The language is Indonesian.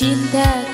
Cinta.